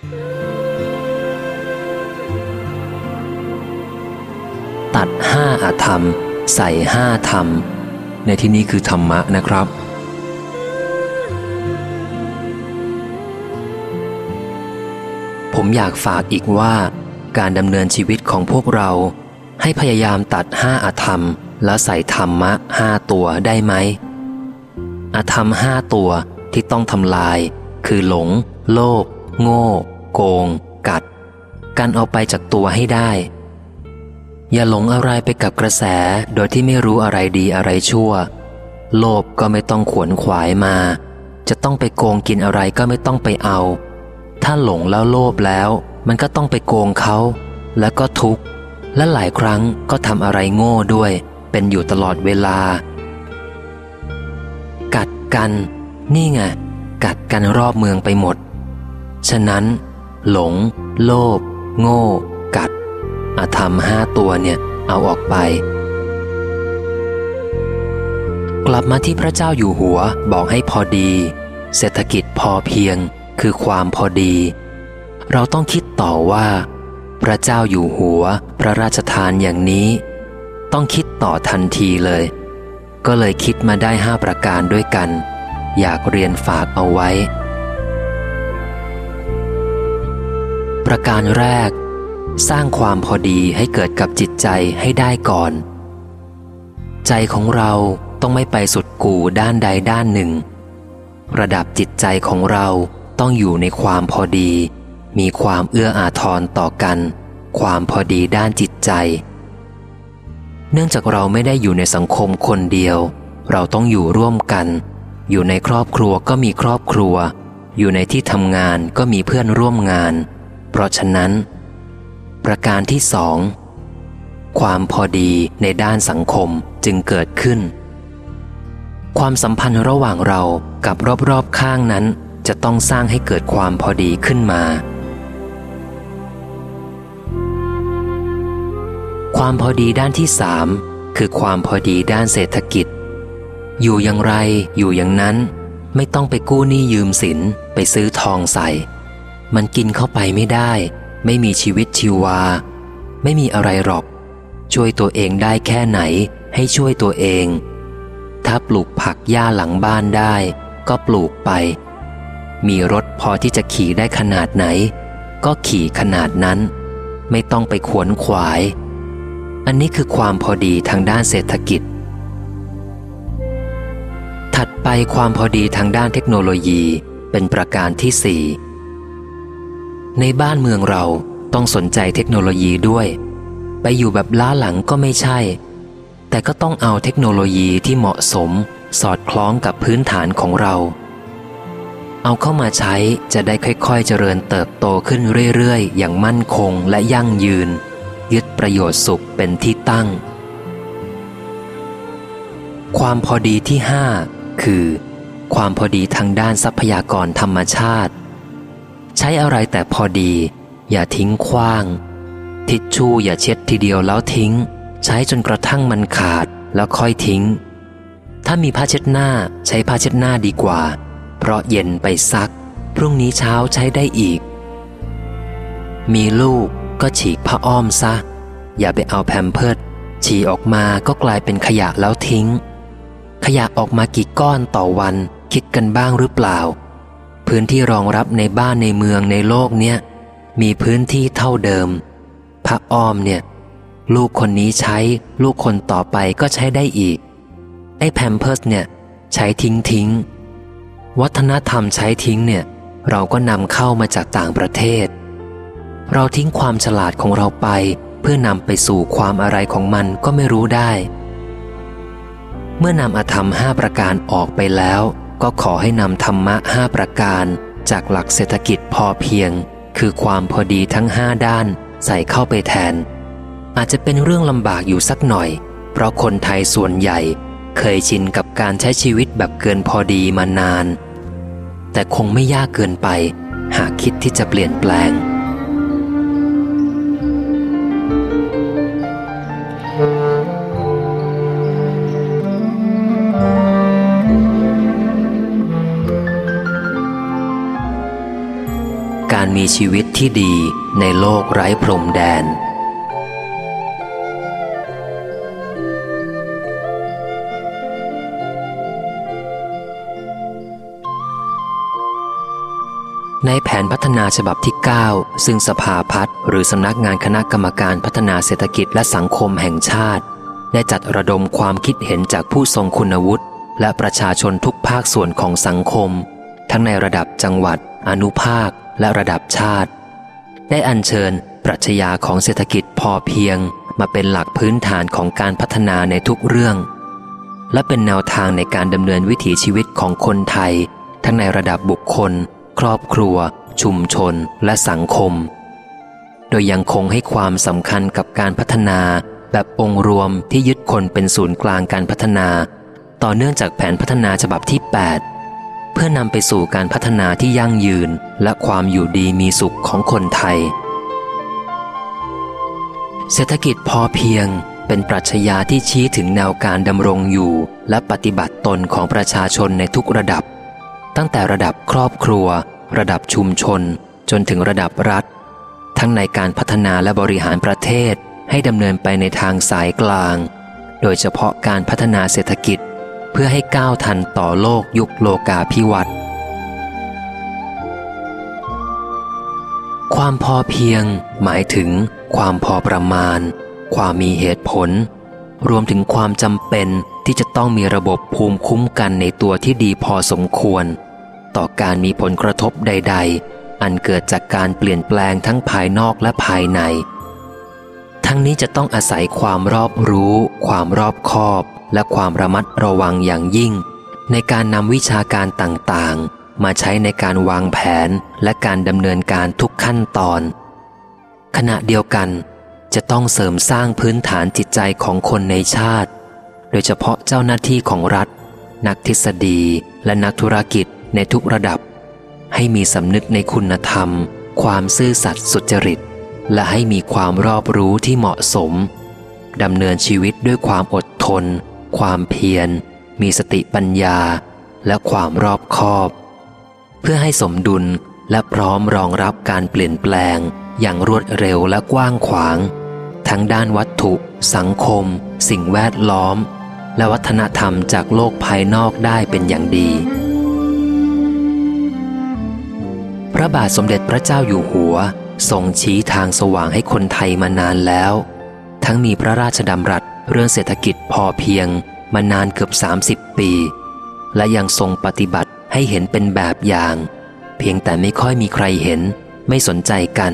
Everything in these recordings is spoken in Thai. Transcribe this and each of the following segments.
ตัดห้าอาธรรม ใส่ห้าธรรม ในที่นี้คือธรรมะนะครับ ผมอยากฝากอีกว่าการดำเนินชีวิตของพวกเราให้พยายามตัดห้าอาธรรม แล้วใส่ธรรมะห้าตัวได้ไหมอาธรรมห้าตัวที่ต้องทำลาย คือหลง โลภโง่ โกง กัด การเอาไปจากตัวให้ได้ อย่าหลงอะไรไปกับกระแสโดยที่ไม่รู้อะไรดีอะไรชั่ว โลภก็ไม่ต้องขวนขวายมา จะต้องไปโกงกินอะไรก็ไม่ต้องไปเอา ถ้าหลงแล้วโลภแล้ว มันก็ต้องไปโกงเขา แล้วก็ทุกข์ และหลายครั้งก็ทำอะไรโง่ด้วย เป็นอยู่ตลอดเวลา กัดกัน นี่ไงกัดกันรอบเมืองไปหมด ฉะนั้น หลง โลภโง่ กัดอาธรรมห้าตัวเนี่ย เอาออกไป กลับมาที่พระเจ้าอยู่หัวบอกให้พอดี เศรษฐกิจพอเพียงคือความพอดี เราต้องคิดต่อว่า พระเจ้าอยู่หัวพระราชทานอย่างนี้ ต้องคิดต่อทันทีเลย ก็เลยคิดมาได้ห้าประการด้วยกัน อยากเรียนฝากเอาไว้ ประการแรก สร้างความพอดีให้เกิดกับจิตใจให้ได้ก่อน ใจของเราต้องไม่ไปสุดกู่ด้านใดด้านหนึ่ง ระดับจิตใจของเราต้องอยู่ในความพอดี มีความเอื้ออาทรต่อกัน ความพอดีด้านจิตใจ เนื่องจากเราไม่ได้อยู่ในสังคมคนเดียว เราต้องอยู่ร่วมกัน อยู่ในครอบครัวก็มีครอบครัว อยู่ในที่ทำงานก็มีเพื่อนร่วมงาน เพราะฉะนั้น ประการที่สองความพอดีในด้านสังคมจึงเกิดขึ้น ความสัมพันธ์ระหว่างเรากับรอบๆข้างนั้นจะต้องสร้างให้เกิดความพอดีขึ้นมา ความพอดีด้านที่สามคือความพอดีด้านเศรษฐกิจ อยู่อย่างไรอยู่อย่างนั้น ไม่ต้องไปกู้หนี้ยืมสินไปซื้อทองใส่ มันกินเข้าไปไม่ได้ ไม่มีชีวิตชีวา ไม่มีอะไรหรอก ช่วยตัวเองได้แค่ไหน ให้ช่วยตัวเอง ถ้าปลูกผักหญ้าหลังบ้านได้ ก็ปลูกไป มีรถพอที่จะขี่ได้ขนาดไหน ก็ขี่ขนาดนั้น ไม่ต้องไปขวนขวาย อันนี้คือความพอดีทางด้านเศรษฐกิจ ถัดไปความพอดีทางด้านเทคโนโลยีเป็นประการที่สี่ ในบ้านเมืองเราต้องสนใจเทคโนโลยีด้วย ไปอยู่แบบล้าหลังก็ไม่ใช่ แต่ก็ต้องเอาเทคโนโลยีที่เหมาะสม สอดคล้องกับพื้นฐานของเรา เอาเข้ามาใช้จะได้ค่อยๆ เจริญเติบโตขึ้นเรื่อยๆ อย่างมั่นคงและยั่งยืน ยึดประโยชน์สุขเป็นที่ตั้ง ความพอดีที่ห้าคือ ความพอดีทางด้านทรัพยากรธรรมชาติ ใช้อะไรแต่พอดี อย่าทิ้งขว้าง ทิชชู่อย่าเช็ดทีเดียวแล้วทิ้ง ใช้จนกระทั่งมันขาดแล้วค่อยทิ้ง ถ้ามีผ้าเช็ดหน้าใช้ผ้าเช็ดหน้าดีกว่า เพราะเย็นไปซัก พรุ่งนี้เช้าใช้ได้อีก มีลูกก็ฉีกผ้าอ้อมซะ อย่าไปเอาแพมเพิดฉีออกมาก็กลายเป็นขยะแล้วทิ้ง ขยะออกมากี่ก้อนต่อวัน คิดกันบ้างหรือเปล่า พื้นที่รองรับในบ้านในเมืองในโลกเนี้ยมีพื้นที่เท่าเดิมผ้าอ้อมเนี่ย ลูกคนนี้ใช้ ลูกคนต่อไปก็ใช้ได้อีก ไอ้แพมเพิร์สเนี่ย ใช้ทิ้งทิ้ง วัฒนธรรมใช้ทิ้งเนี่ย เราก็นำเข้ามาจากต่างประเทศ เราทิ้งความฉลาดของเราไป เพื่อนำไปสู่ความอะไรของมันก็ไม่รู้ได้ เมื่อนำอธรรมห้าประการออกไปแล้ว ก็ขอให้นำธรรมะห้าประการจากหลักเศรษฐกิจพอเพียง คือความพอดีทั้งห้าด้านใส่เข้าไปแทน อาจจะเป็นเรื่องลำบากอยู่สักหน่อย เพราะคนไทยส่วนใหญ่ เคยชินกับการใช้ชีวิตแบบเกินพอดีมานาน แต่คงไม่ยากเกินไป หากคิดที่จะเปลี่ยนแปลง มีชีวิตที่ดีในโลกไร้พรมแดน ในแผนพัฒนาฉบับที่ 9 ซึ่งสภาพัฒน์หรือสำนักงานคณะกรรมการพัฒนาเศรษฐกิจและสังคมแห่งชาติ ได้จัดระดมความคิดเห็นจากผู้ทรงคุณวุฒิและประชาชนทุกภาคส่วนของสังคม ทั้งในระดับจังหวัด อนุภาค และระดับชาติ ได้อัญเชิญปรัชญาของเศรษฐกิจพอเพียงมาเป็นหลักพื้นฐานของการพัฒนาในทุกเรื่อง และเป็นแนวทางในการดำเนินวิถีชีวิตของคนไทย ทั้งในระดับบุคคล ครอบครัว ชุมชน และสังคม โดยยังคงให้ความสำคัญกับการพัฒนาแบบองค์รวมที่ยึดคนเป็นศูนย์กลางการพัฒนา ต่อเนื่องจากแผนพัฒนาฉบับที่ 8 เพื่อนำไปสู่การพัฒนาที่ยั่งยืนและความอยู่ดีมีสุขของคนไทย เศรษฐกิจพอเพียงเป็นปรัชญาที่ชี้ถึงแนวการดำรงอยู่และปฏิบัติตนของประชาชนในทุกระดับ ตั้งแต่ระดับครอบครัว ระดับชุมชน จนถึงระดับรัฐ ทั้งในการพัฒนาและบริหารประเทศให้ดำเนินไปในทางสายกลาง โดยเฉพาะการพัฒนาเศรษฐกิจ เพื่อให้ก้าวทันต่อโลกยุคโลกาภิวัตน์ความพอเพียง หมายถึง ความพอประมาณ ความมีเหตุผล รวมถึงความจำเป็นที่จะต้องมีระบบภูมิคุ้มกันในตัวที่ดีพอสมควร ต่อการมีผลกระทบใด ๆ อันเกิดจากการเปลี่ยนแปลงทั้งภายนอกและภายใน ทั้งนี้จะต้องอาศัยความรอบรู้ ความรอบคอบ และความระมัดระวังอย่างยิ่ง ในการนำวิชาการต่างๆ มาใช้ในการวางแผนและการดำเนินการทุกขั้นตอน ขณะเดียวกัน จะต้องเสริมสร้างพื้นฐานจิตใจของคนในชาติ โดยเฉพาะเจ้าหน้าที่ของรัฐ นักทฤษฎี และนักธุรกิจในทุกระดับ ให้มีสำนึกในคุณธรรม ความซื่อสัตย์สุจริต และให้มีความรอบรู้ที่เหมาะสมดำเนินชีวิตด้วยความอดทน ความเพียร มีสติปัญญา และความรอบคอบ เพื่อให้สมดุลและพร้อมรองรับการเปลี่ยนแปลง อย่างรวดเร็วและกว้างขวาง ทั้งด้านวัตถุ สังคม สิ่งแวดล้อม และวัฒนธรรมจากโลกภายนอกได้เป็นอย่างดี ระบาทสมเด็จพระเจ้าอยู่หัวทรงชี้ทางสว่างให้คนไทยมานานแล้ว ทั้งมีพระราชดำรัสเรื่องเศรษฐกิจพอเพียงมานานเกือบ 30 ปี และยังทรงปฏิบัติให้เห็นเป็นแบบอย่าง เพียงแต่ไม่ค่อยมีใครเห็น ไม่สนใจกัน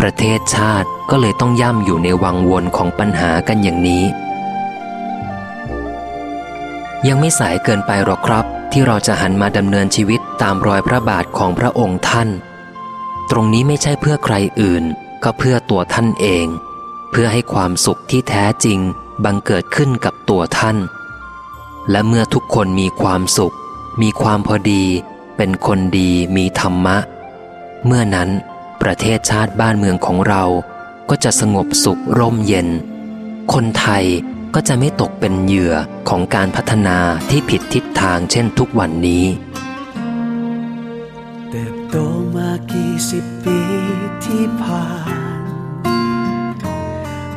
ประเทศชาติก็เลยต้องย่ำอยู่ในวังวนของปัญหากันอย่างนี้ ยังไม่สายเกินไปหรอกครับ ที่เราจะหันมาดำเนินชีวิตตามรอยพระบาทของพระองค์ท่าน ตรงนี้ไม่ใช่เพื่อใครอื่น ก็เพื่อตัวท่านเอง เพื่อให้ความสุขที่แท้จริงบังเกิดขึ้นกับตัวท่าน และเมื่อทุกคนมีความสุข มีความพอดี เป็นคนดีมีธรรมะ เมื่อนั้น ประเทศชาติบ้านเมืองของเราก็จะสงบสุขร่มเย็น คนไทย ก็จะไม่ตกเป็นเหยื่อของการพัฒนาที่ผิดทิศทางเช่นทุกวันนี้เติบโตมากี่สิบปีที่ผ่าน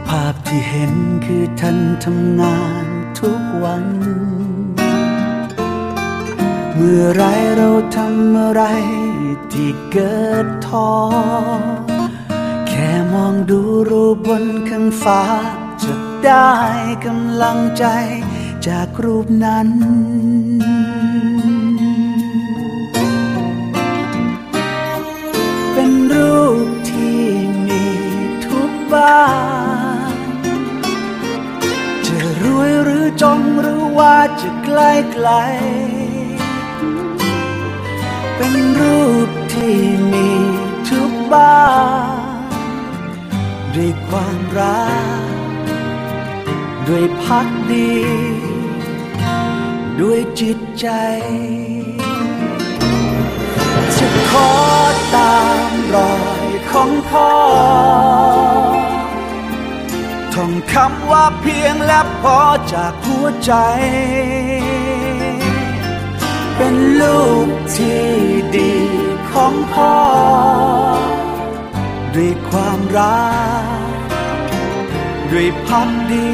ภาพที่เห็นคือท่านทำงานทุกวัน เมื่อไรเราทำอะไรที่เกิดท้อแค่มองดูรูปบนข้างฟ้า ได้กำลังใจจากรูปนั้นเป็นรูปที่มีทุกบ้านจะรวยหรือจนหรือว่าจะไกลไกล เป็นรูปที่มีทุกบ้านด้วยความรัก ด้วยพักดี ด้วยจิตใจ จะขอตามรอยของพ่อท่องคำว่าเพียงและพอจากหัวใจ เป็นลูกที่ดีขของพ่อ ด้วยความรักด้วยพักดี